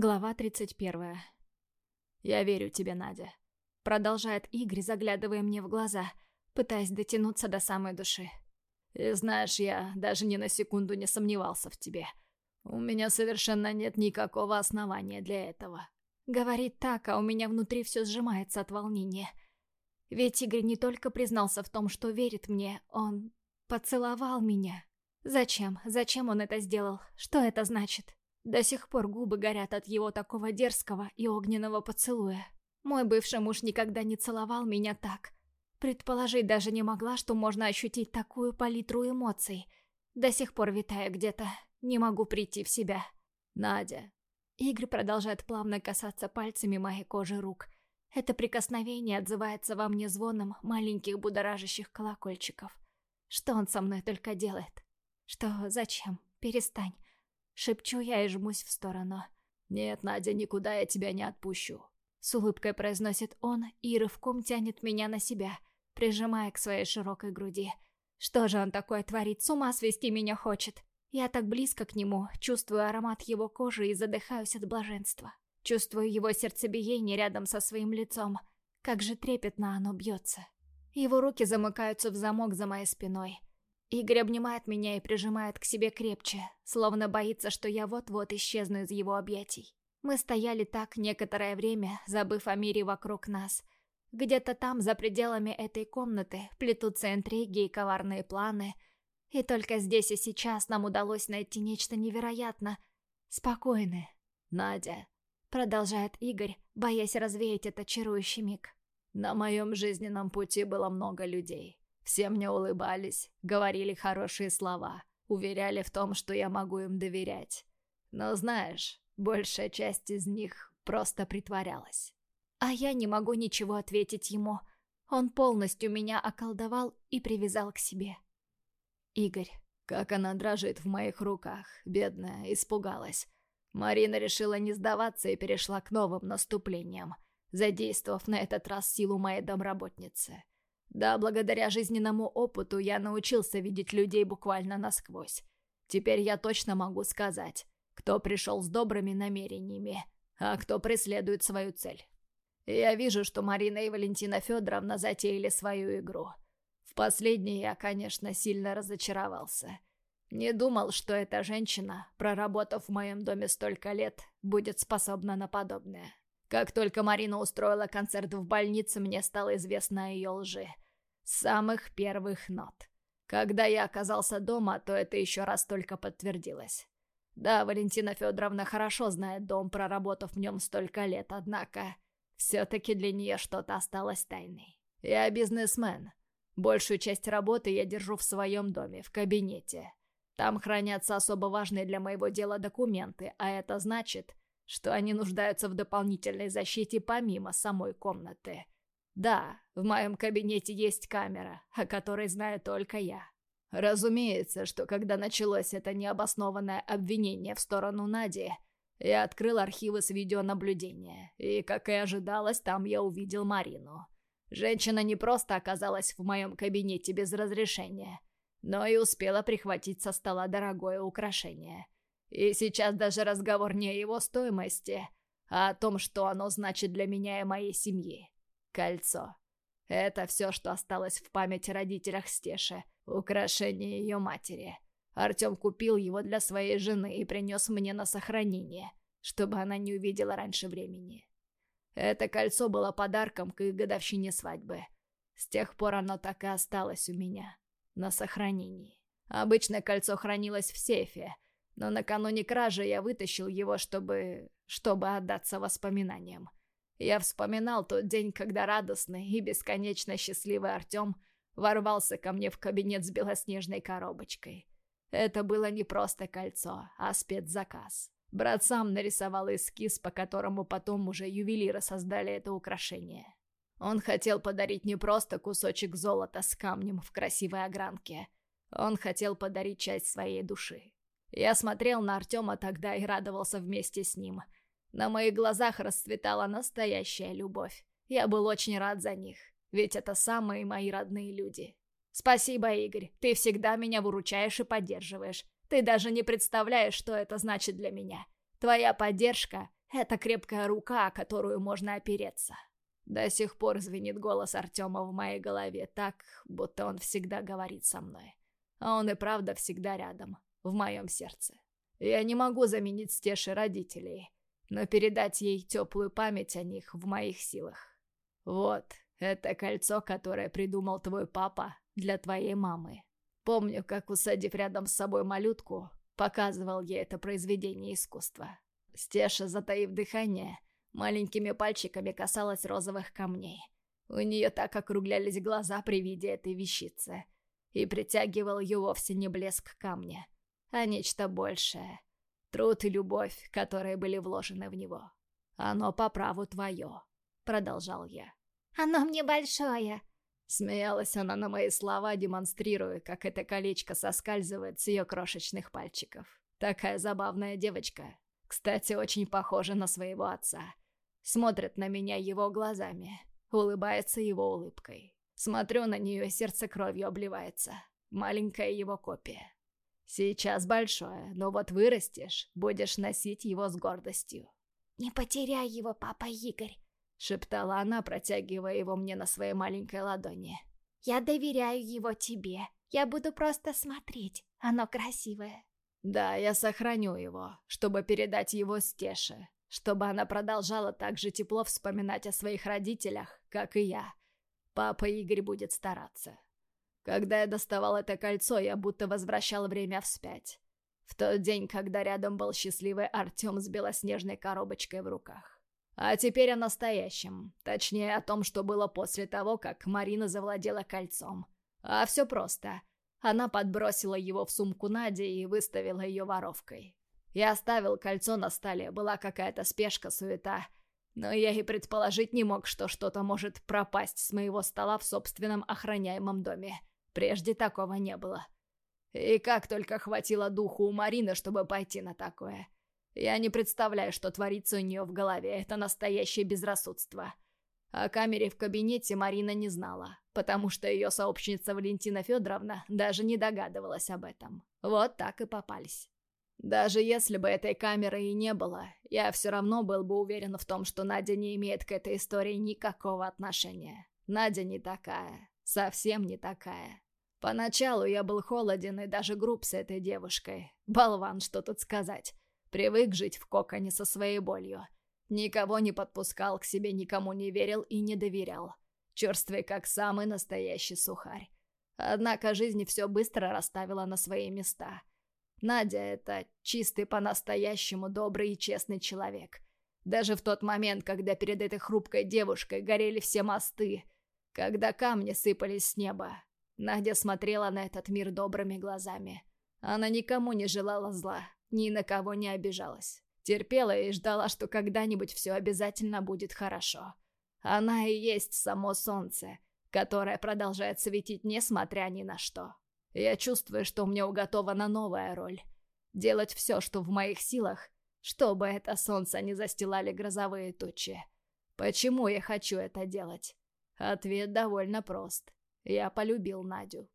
Глава 31. «Я верю тебе, Надя», — продолжает Игорь, заглядывая мне в глаза, пытаясь дотянуться до самой души. «И знаешь, я даже ни на секунду не сомневался в тебе. У меня совершенно нет никакого основания для этого». Говорит так, а у меня внутри все сжимается от волнения. Ведь Игорь не только признался в том, что верит мне, он поцеловал меня. Зачем? Зачем он это сделал? Что это значит? До сих пор губы горят от его такого дерзкого и огненного поцелуя. Мой бывший муж никогда не целовал меня так. Предположить даже не могла, что можно ощутить такую палитру эмоций. До сих пор витаю где-то. Не могу прийти в себя. Надя. Игорь продолжает плавно касаться пальцами моей кожи рук. Это прикосновение отзывается во мне звоном маленьких будоражащих колокольчиков. Что он со мной только делает? Что, зачем? Перестань. Шепчу я и жмусь в сторону. «Нет, Надя, никуда я тебя не отпущу». С улыбкой произносит он и рывком тянет меня на себя, прижимая к своей широкой груди. Что же он такое творит? С ума свести меня хочет. Я так близко к нему, чувствую аромат его кожи и задыхаюсь от блаженства. Чувствую его сердцебиение рядом со своим лицом. Как же трепетно оно бьется. Его руки замыкаются в замок за моей спиной. Игорь обнимает меня и прижимает к себе крепче, словно боится, что я вот-вот исчезну из его объятий. Мы стояли так некоторое время, забыв о мире вокруг нас. Где-то там, за пределами этой комнаты, плетутся интриги и коварные планы. И только здесь и сейчас нам удалось найти нечто невероятно спокойное. «Надя», — продолжает Игорь, боясь развеять этот чарующий миг. «На моем жизненном пути было много людей. Все мне улыбались, говорили хорошие слова, уверяли в том, что я могу им доверять. Но знаешь, большая часть из них просто притворялась. А я не могу ничего ответить ему. Он полностью меня околдовал и привязал к себе. Игорь. Как она дрожит в моих руках, бедная, испугалась. Марина решила не сдаваться и перешла к новым наступлениям, задействовав на этот раз силу моей домработницы. Да, благодаря жизненному опыту я научился видеть людей буквально насквозь. Теперь я точно могу сказать, кто пришел с добрыми намерениями, а кто преследует свою цель. Я вижу, что Марина и Валентина Федоровна затеяли свою игру. В последней я, конечно, сильно разочаровался. Не думал, что эта женщина, проработав в моем доме столько лет, будет способна на подобное. Как только Марина устроила концерт в больнице, мне стало известно о ее лжи. С самых первых нот. Когда я оказался дома, то это еще раз только подтвердилось. Да, Валентина Федоровна хорошо знает дом, проработав в нем столько лет, однако все-таки для нее что-то осталось тайной. Я бизнесмен. Большую часть работы я держу в своем доме, в кабинете. Там хранятся особо важные для моего дела документы, а это значит, что они нуждаются в дополнительной защите помимо самой комнаты. Да, в моем кабинете есть камера, о которой знаю только я. Разумеется, что когда началось это необоснованное обвинение в сторону Нади, я открыл архивы с видеонаблюдения, и, как и ожидалось, там я увидел Марину. Женщина не просто оказалась в моем кабинете без разрешения, но и успела прихватить со стола дорогое украшение — и сейчас даже разговор не о его стоимости, а о том, что оно значит для меня и моей семьи. Кольцо. Это все, что осталось в памяти родителях Стеши, украшение ее матери. Артем купил его для своей жены и принес мне на сохранение, чтобы она не увидела раньше времени. Это кольцо было подарком к их годовщине свадьбы. С тех пор оно так и осталось у меня, на сохранении. Обычно кольцо хранилось в сейфе — но накануне кражи я вытащил его, чтобы... чтобы отдаться воспоминаниям. Я вспоминал тот день, когда радостный и бесконечно счастливый Артем ворвался ко мне в кабинет с белоснежной коробочкой. Это было не просто кольцо, а спецзаказ. Брат сам нарисовал эскиз, по которому потом уже ювелиры создали это украшение. Он хотел подарить не просто кусочек золота с камнем в красивой огранке. Он хотел подарить часть своей души. Я смотрел на Артема тогда и радовался вместе с ним. На моих глазах расцветала настоящая любовь. Я был очень рад за них, ведь это самые мои родные люди. Спасибо, Игорь, ты всегда меня выручаешь и поддерживаешь. Ты даже не представляешь, что это значит для меня. Твоя поддержка Это крепкая рука, о которую можно опереться. До сих пор звенит голос Артема в моей голове так, будто он всегда говорит со мной. А он и правда всегда рядом, в моем сердце. Я не могу заменить Стеши родителей, но передать ей теплую память о них в моих силах. Вот, это кольцо, которое придумал твой папа для твоей мамы. Помню, как, усадив рядом с собой малютку, показывал ей это произведение искусства. Стеша, затаив дыхание, маленькими пальчиками касалась розовых камней. У нее так округлялись глаза при виде этой вещицы. И притягивал ее вовсе не блеск камня, а нечто большее. Труд и любовь, которые были вложены в него. Оно по праву твое, продолжал я. Оно мне большое. Смеялась она на мои слова, демонстрируя, как это колечко соскальзывает с ее крошечных пальчиков. Такая забавная девочка. Кстати, очень похожа на своего отца. Смотрит на меня его глазами, улыбается его улыбкой. Смотрю на нее, сердце кровью обливается. Маленькая его копия. Сейчас большое, но вот вырастешь, будешь носить его с гордостью. «Не потеряй его, папа Игорь», — шептала она, протягивая его мне на своей маленькой ладони. «Я доверяю его тебе. Я буду просто смотреть. Оно красивое». «Да, я сохраню его, чтобы передать его Стеше, чтобы она продолжала так же тепло вспоминать о своих родителях, как и я. Папа Игорь будет стараться». Когда я доставал это кольцо, я будто возвращал время вспять. В тот день, когда рядом был счастливый Артем с белоснежной коробочкой в руках. А теперь о настоящем. Точнее, о том, что было после того, как Марина завладела кольцом. А все просто. Она подбросила его в сумку Нади и выставила ее воровкой. Я оставил кольцо на столе, была какая-то спешка, суета. Но я и предположить не мог, что что-то может пропасть с моего стола в собственном охраняемом доме. Прежде такого не было. И как только хватило духу у Марины, чтобы пойти на такое. Я не представляю, что творится у нее в голове. Это настоящее безрассудство. О камере в кабинете Марина не знала, потому что ее сообщница Валентина Федоровна даже не догадывалась об этом. Вот так и попались. Даже если бы этой камеры и не было, я все равно был бы уверен в том, что Надя не имеет к этой истории никакого отношения. Надя не такая. Совсем не такая. Поначалу я был холоден и даже груб с этой девушкой. Болван, что тут сказать. Привык жить в коконе со своей болью. Никого не подпускал к себе, никому не верил и не доверял. Черствый, как самый настоящий сухарь. Однако жизнь все быстро расставила на свои места. Надя — это чистый по-настоящему добрый и честный человек. Даже в тот момент, когда перед этой хрупкой девушкой горели все мосты, когда камни сыпались с неба, Надя смотрела на этот мир добрыми глазами. Она никому не желала зла, ни на кого не обижалась. Терпела и ждала, что когда-нибудь все обязательно будет хорошо. Она и есть само солнце, которое продолжает светить несмотря ни на что. Я чувствую, что мне уготована новая роль. Делать все, что в моих силах, чтобы это солнце не застилали грозовые тучи. Почему я хочу это делать? Ответ довольно прост. Я полюбил Надю.